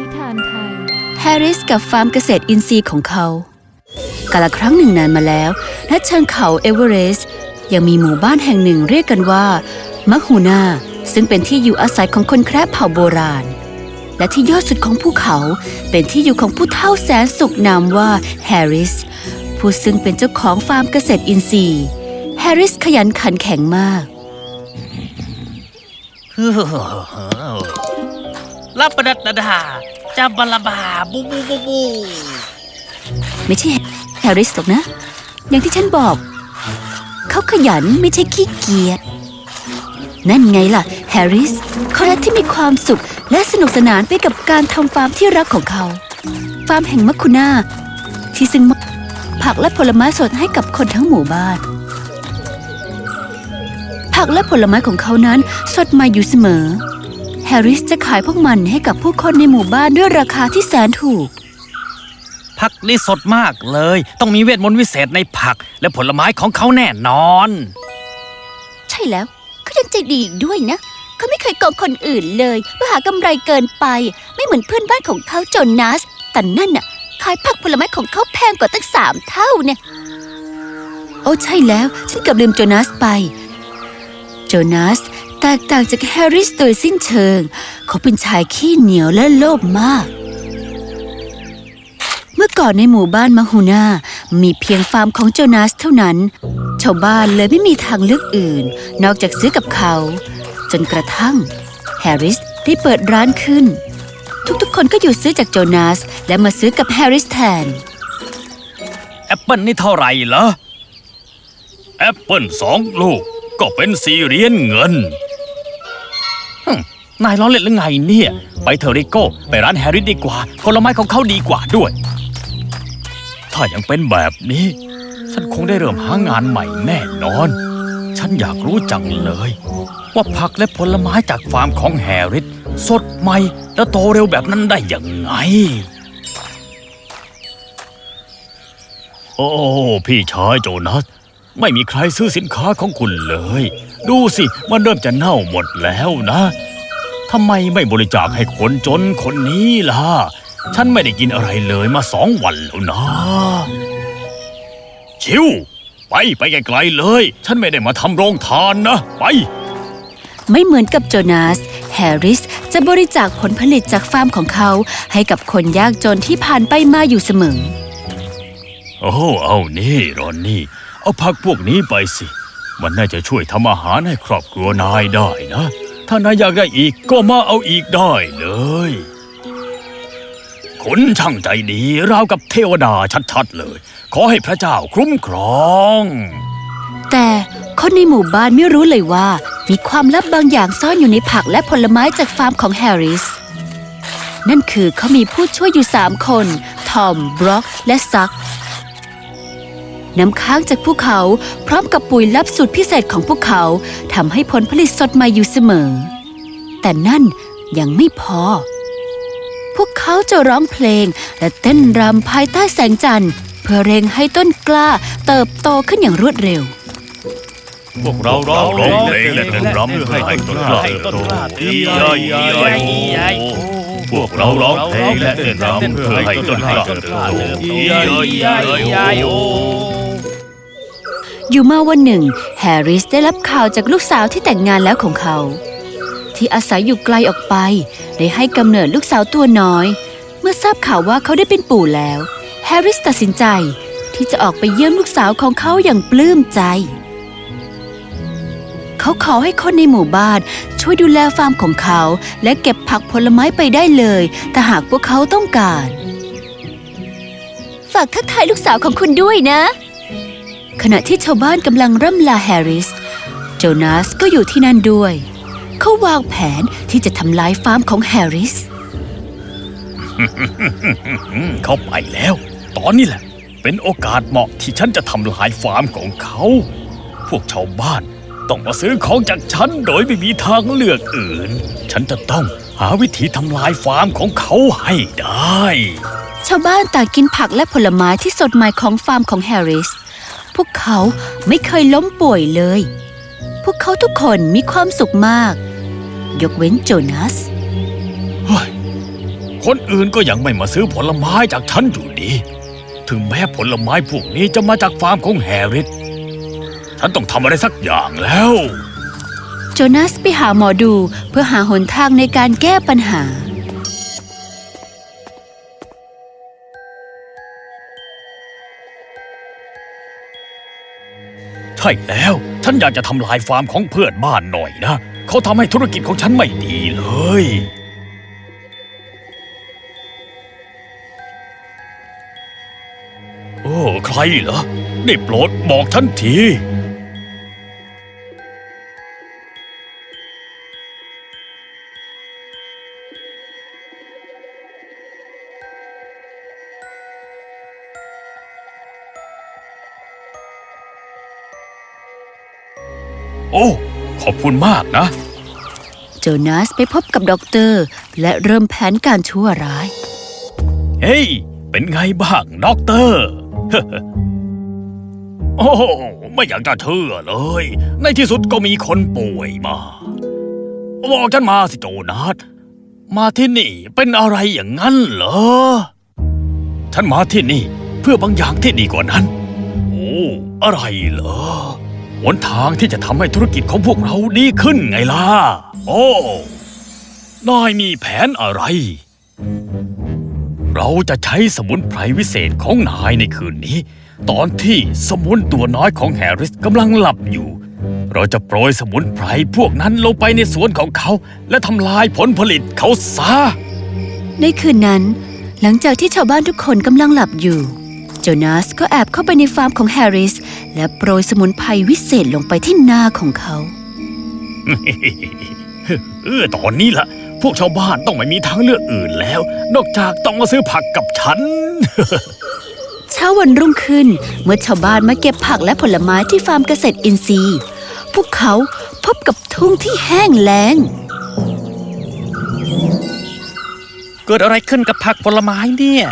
นิทานไทย แฮร์ริสกับฟาร์มเกษตรอินทรีย์ของเขากาลครั้งหนึ่งนานมาแล้วณเชิงเขาเอเวอเรสต์ยังมีหมู่บ้านแห่งหนึ่งเรียกกันว่า มักฮูนา ซึ่งเป็นที่อยู่อาศัยของคนแคระเผ่าโบราณ และที่ยอดสุดของภูเขาเป็นที่อยู่ของผู้เฒ่าแสนสุขนามว่าแฮร์ริส ผู้ซึ่งเป็นเจ้าของฟาร์มเกษตรอินทรีย์ แฮร์ริสขยันขันแข็งมาก ลับประดัดดาดาจับบาลาบาบูบูบูบูไม่ใช่แฮร์ริสหรอกนะ อย่างที่ฉันบอก เขาขยันไม่ใช่ขี้เกียจนั่นไงล่ะ แฮร์ริสเขาและที่มีความสุขและสนุกสนานไปกับการทำฟาร์มที่รักของเขา ฟาร์มแห่งมัคคุนาที่ซึ่งผักและผลไม้สดให้กับคนทั้งหมู่บ้าน ผักและผลไม้ของเขานั้นสดใหม่อยู่เสมอ ฮร์ริสจะขายพวกมันให้กับผู้คนในหมู่บ้านด้วยราคาที่แสนถูก ผักนี่สดมากเลย ต้องมีเวทมนต์วิเศษในผักและผลไม้ของเขาแน่นอน ใช่แล้วเขายังใจดีอีกด้วยนะ เขาไม่เคยโกงคนอื่นเลยเพื่อหากำไรเกินไป ไม่เหมือนเพื่อนบ้านของเขาโจนัสแต่นั่นน่ะ ขายผักผลไม้ของเขาแพงกว่าตั้งสามเท่าเนี่ย โอ้ใช่แล้ว ฉันเกือบลืมโจนัสไป โจนัส แตกต่างจากแฮร์ริสโดยสิ้นเชิง เขาเป็นชายขี้เหนียวและโลภมาก เมื่อก่อนในหมู่บ้านมาฮูนามีเพียงฟาร์มของโจนัสเท่านั้น ชาวบ้านเลยไม่มีทางเลือกอื่น นอกจากซื้อกับเขา จนกระทั่งแฮร์ริสได้เปิดร้านขึ้น ทุกๆ คนก็หยุดซื้อจากโจนาส และมาซื้อกับแฮร์ริสแทน แอปเปิลนี่เท่าไหร่เหรอ แอปเปิลสองลูกก็เป็นสี่เหรียญเงิน นายล้อเล่นหรือไงเนี่ย ไปเทอริโก้ ไปร้านแฮร์รี่ดีกว่า ผลไม้ของเขาดีกว่าด้วย ถ้ายังเป็นแบบนี้ ฉันคงได้เริ่มหางานใหม่แน่นอน ฉันอยากรู้จังเลย ว่าผักและผลไม้จากฟาร์มของแฮร์ริสสดใหม่และโตเร็วแบบนั้นได้ยังไง โอ้ พี่ชายโจนัส ไม่มีใครซื้อสินค้าของคุณเลย ดูสิมันเริ่มจะเน่าหมดแล้วนะทำไมไม่บริจาคให้คนจนคนนี้ล่ะ ฉันไม่ได้กินอะไรเลยมาสองวันแล้วนะ ชิว ไปไปไกลๆเลย ฉันไม่ได้มาทำโรงทานนะ ไป ไม่เหมือนกับโจนาส แฮร์ริสจะบริจาคผลผลิตจากฟาร์มของเขาให้กับคนยากจนที่ผ่านไปมาอยู่เสมอ โอ้ เอานี่รอนนี่ เอาผักพวกนี้ไปสิ มันน่าจะช่วยทำอาหารให้ครอบครัวนายได้นะ ถ้านายอยากได้อีกก็มาเอาอีกได้เลยคุณช่างใจดีราวกับเทวดาชัดๆเลย ขอให้พระเจ้าคุ้มครอง แต่คนในหมู่บ้านไม่รู้เลยว่า มีความลับบางอย่างซ่อนอยู่ในผักและผลไม้จากฟาร์มของแฮร์ริส นั่นคือเขามีผู้ช่วยอยู่สามคน ทอมบร็อก และซัก น้ำค้างจากภูเขา พร้อมกับปุ๋ยลับสูตรพิเศษของพวกเขาทำให้ผลผลิตสดใหม่อยู่เสมอ แต่นั่นยังไม่พอ พวกเขาจะร้องเพลงและเต้นรำภายใต้แสงจันทร์ เพื่อเร่งให้ต้นกล้าเติบโตขึ้นอย่างรวดเร็วพวกเราร้องเพลงและเต้นรำเพื่อให้ต้นกล้าเติบโตอีไอพวกเราร้องเพลงและเต้นรำเพื่อให้ต้นกล้าเติบโต อยู่มาวันหนึ่ง แฮร์ริสได้รับข่าวจากลูกสาวที่แต่งงานแล้วของเขา ที่อาศัยอยู่ไกลออกไป ได้ให้กำเนิดลูกสาวตัวน้อย เมื่อทราบข่าวว่าเขาได้เป็นปู่แล้ว แฮร์ริสตัดสินใจที่จะออกไปเยี่ยมลูกสาวของเขาอย่างปลื้มใจ เขาขอให้คนในหมู่บ้านช่วยดูแลฟาร์มของเขา และเก็บผักผลไม้ไปได้เลยแต่หากพวกเขาต้องการ ฝากทักทายลูกสาวของคุณด้วยนะ ขณะที่ชาวบ้านกำลังร่ำลาแฮร์ริส โจนาสก็อยู่ที่นั่นด้วย เขาวางแผนที่จะทำลายฟาร์มของแฮร์ริส เขาไปแล้ว ตอนนี้แหละ เป็นโอกาสเหมาะที่ฉันจะทำลายฟาร์มของเขา พวกชาวบ้านต้องมาซื้อของจากฉันโดยไม่มีทางเลือกอื่น ฉันจะต้องหาวิธีทำลายฟาร์มของเขาให้ได้ ชาวบ้านต่างกินผักและผลไม้ที่สดใหม่ของฟาร์มของแฮร์ริส พวกเขาไม่เคยล้มป่วยเลย พวกเขาทุกคนมีความสุขมาก ยกเว้นโจนาสเฮ้ยคนอื่นก็ยังไม่มาซื้อผลไม้จากฉันอยู่ดี ถึงแม้ผลไม้พวกนี้จะมาจากฟาร์มของแฮร์ริสฉันต้องทำอะไรสักอย่างแล้ว โจนาสไปหาหมอดูเพื่อหาหนทางในการแก้ปัญหา ใช่แล้ว ฉันอยากจะทำลายฟาร์มของเพื่อนบ้านหน่อยนะ เขาทำให้ธุรกิจของฉันไม่ดีเลย โอ้ ใครเหรอ ได้โปรดบอกฉันที โอ้ ขอบคุณมากนะ โจนาสไปพบกับด็อกเตอร์ และเริ่มแผนการชั่วร้าย เฮ้ย เป็นไงบ้างด็อกเตอร์ โอ้ ไม่อยากจะเชื่อเลย ในที่สุดก็มีคนป่วยมา บอกฉันมาสิโจนัสมาที่นี่เป็นอะไรอย่างนั้นเหรอ ฉันมาที่นี่เพื่อบางอย่างที่ดีกว่านั้น โอ้ อะไรเหรอ หนทางที่จะทำให้ธุรกิจของพวกเราดีขึ้นไงล่ะ โอ้ นายมีแผนอะไร เราจะใช้สมุนไพรวิเศษของนายในคืนนี้ ตอนที่สมุนตัวน้อยของแฮร์ริสกำลังหลับอยู่ เราจะโปรยสมุนไพรพวกนั้นลงไปในสวนของเขา และทำลายผลผลิตเขาซะ ในคืนนั้น หลังจากที่ชาวบ้านทุกคนกำลังหลับอยู่ โจนาสก็แอบเข้าไปในฟาร์มของแฮร์ริส และโปรยสมุนไพรวิเศษลงไปที่นาของเขา เออตอนนี้ละพวกชาวบ้านต้องไม่มีทางเลือกอื่นแล้ว นอกจากต้องมาซื้อผักกับฉัน เช้าวันรุ่งขึ้น เมื่อชาวบ้านมาเก็บผักและผลไม้ที่ฟาร์มเกษตรอินทรีย์ พวกเขาพบกับทุ่งที่แห้งแล้งเกิดอะไรขึ้นกับผักผลไม้เนี่ย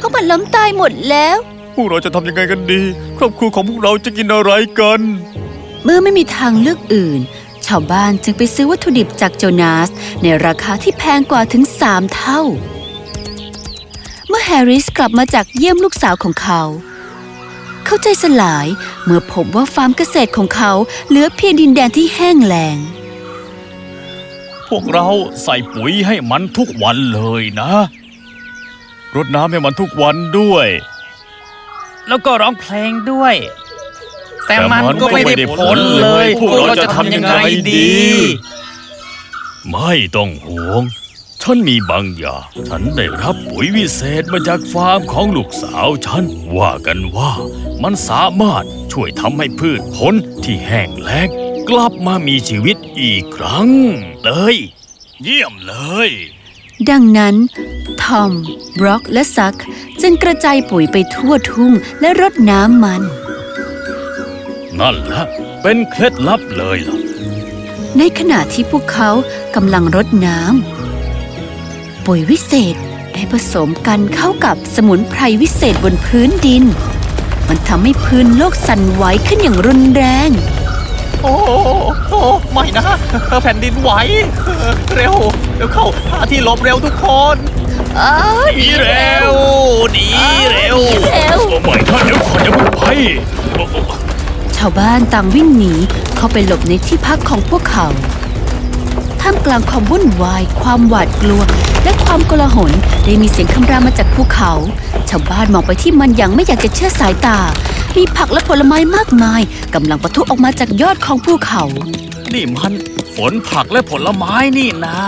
พวกมันล้มตายหมดแล้ว พวกเราจะทำยังไงกันดี ครอบครัวของพวกเราจะกินอะไรกัน เมื่อไม่มีทางเลือกอื่น ชาวบ้านจึงไปซื้อวัตถุดิบจากโจนาส ในราคาที่แพงกว่าถึงสามเท่า เมื่อแฮร์ริสกลับมาจากเยี่ยมลูกสาวของเขา เขาใจสลายเมื่อพบว่าฟาร์มเกษตรของเขาเหลือเพียงดินแดนที่แห้งแล้งพวกเราใส่ปุ๋ยให้มันทุกวันเลยนะ รดน้ำให้มันทุกวันด้วย แล้วก็ร้องเพลงด้วย แต่แต่มัมันนก็ไม่ก็ไม่ได้ได้ผผลลเลเลยยพวกเราจะทำยังไงดี ไม่ต้องห่วง ฉันมีบางอย่างฉันได้รับปุ๋ยวิเศษมาจากฟาร์มของลูกสาวฉัน ว่ากันว่ามันสามารถช่วยทำให้พืชผลที่แห้งแล้งกลับมามีชีวิตอีกครั้งเลย เยี่ยมเลย ดังนั้น ทอม บร็อกและซัก จึงกระจายปุ๋ยไปทั่วทุ่งและรดน้ำมัน นั่นแหละเป็นเคล็ดลับเลยล่ะ ในขณะที่พวกเขากำลังรดน้ำปุ๋ยวิเศษได้ผสมกันเข้ากับสมุนไพรวิเศษบนพื้นดิน มันทำให้พื้นโลกสั่นไหวขึ้นอย่างรุนแรง โอ้โอ้ไม่นะแผ่นดินไหว เร็ว เร็วเข้าหาที่หลบเร็วทุกคนหนีเร็วหนีเร็วเร็วโอ้ไม่ท่านเดี๋ยวก่อนอย่าเพิ่งไปโอ้โอ้ชาวบ้านต่างวิ่งหนีเข้าไปหลบในที่พักของพวกเขาท่ามกลางความวุ่นวาย ความหวาดกลัว และความโกลาหลได้มีเสียงคำรามมาจากภูเขา ชาวบ้านมองไปที่มันอย่างไม่อยากจะเชื่อสายตา มีผักและผลไม้มากมายกำลังปะทุออกมาจากยอดของภูเขา นี่มันฝนผักและผลไม้นี่นะ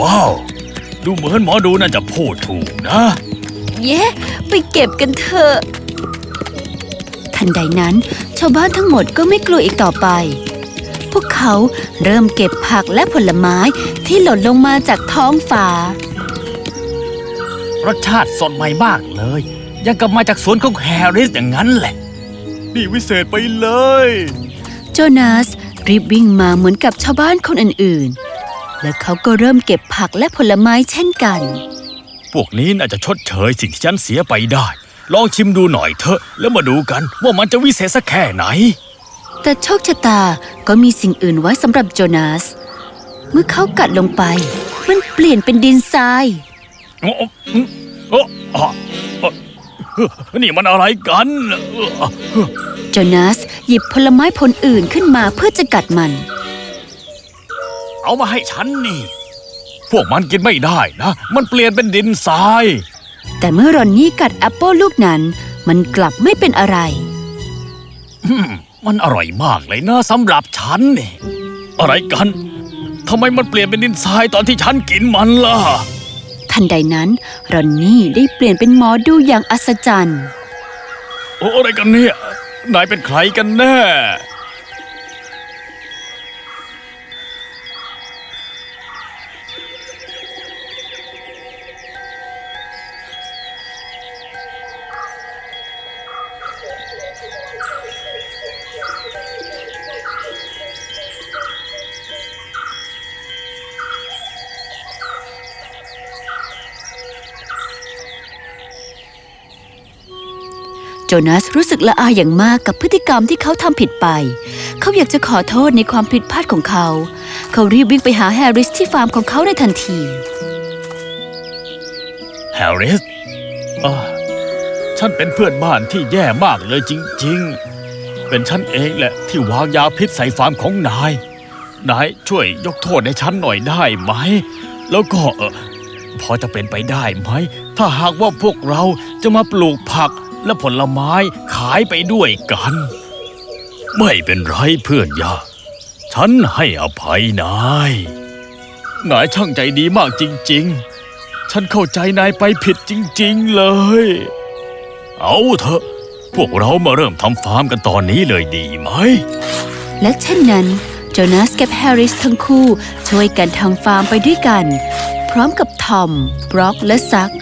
ว้าว ดูเหมือนหมอดูน่าจะพูดถูกนะ เย้ ไปเก็บกันเถอะ ทันใดนั้น ชาวบ้านทั้งหมดก็ไม่กลัวอีกต่อไป พวกเขาเริ่มเก็บผักและผลไม้ที่หล่นลงมาจากท้องฟ้ารสชาติสดใหม่มากเลย ยังกับมาจากสวนของแฮร์ริสอย่างนั้นแหละ นี่วิเศษไปเลย โจนาสรีบวิ่งมาเหมือนกับชาวบ้านคนอื่นๆ และเขาก็เริ่มเก็บผักและผลไม้เช่นกัน พวกนี้น่าจะชดเชยสิ่งที่ฉันเสียไปได้ ลองชิมดูหน่อยเถอะ แล้วมาดูกันว่ามันจะวิเศษสักแค่ไหน แต่โชคชะตาก็มีสิ่งอื่นไว้สำหรับโจนาส เมื่อเขากัดลงไปมมันเปลี่ยนเป็นดินทราย โอ้โอ้อะอะ นี่มันอะไรกัน โจนาสหยิบผลไม้ผลอื่นขึ้นมาเพื่อจะกัดมัน เอามาให้ฉันนี่ พวกมันกินไม่ได้นะ มันเปลี่ยนเป็นดินทราย แต่เมื่อรอนนี่กัดแอปเปิลลูกนั้น มันกลับไม่เป็นอะไรอืมมันอร่อยมากเลยนะสำหรับฉันนี่อะไรกันทำไมมันเปลี่ยนเป็นดินทรายตอนที่ฉันกินมันล่ะ ทันใดนั้น รอนนี่ได้เปลี่ยนเป็นหมอดูอย่างอัศจรรย์ โอ้อะไรกันเนี่ย นายเป็นใครกันแน่ โจนาสรู้สึกละอายอย่างมากกับพฤติกรรมที่เขาทำผิดไป เขาอยากจะขอโทษในความผิดพลาดของเขา เขารีบวิ่งไปหาแฮร์ริสที่ฟาร์มของเขาในทันทีแฮร์ริสอ่าฉันเป็นเพื่อนบ้านที่แย่มากเลยจริง ๆ เป็นฉันเองแหละที่วางยาพิษใส่ฟาร์มของนาย นายช่วยยกโทษให้ฉันหน่อยได้ไหม แล้วก็พอจะเป็นไปได้ไหม ถ้าหากว่าพวกเราจะมาปลูกผัก และผลไม้ขายไปด้วยกัน ไม่เป็นไรเพื่อนยาฉันให้อภัยนายนายช่างใจดีมากจริง ๆ ฉันเข้าใจนายไปผิดจริง ๆ เลย เอาเถอะ พวกเรามาเริ่มทำฟาร์มกันตอนนี้เลยดีไหม และเช่นนั้นโจนาสกับแฮร์ริสทั้งคู่ช่วยกันทำฟาร์มไปด้วยกัน พร้อมกับทอม บร็อกและซัก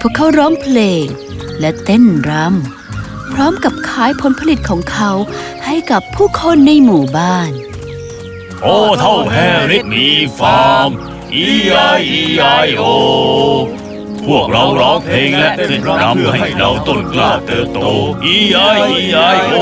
พวกเขาร้องเพลง และเต้นรำพร้อมกับขายผลผลิตของเขาให้กับผู้คนในหมู่บ้าน โอ้เท่าแฮริสมีฟาร์ม E-I-E-I-O พวกเราร้องเพลงและเต้นรำให้เราต้นกล้าเติบโต E-I-E-I-O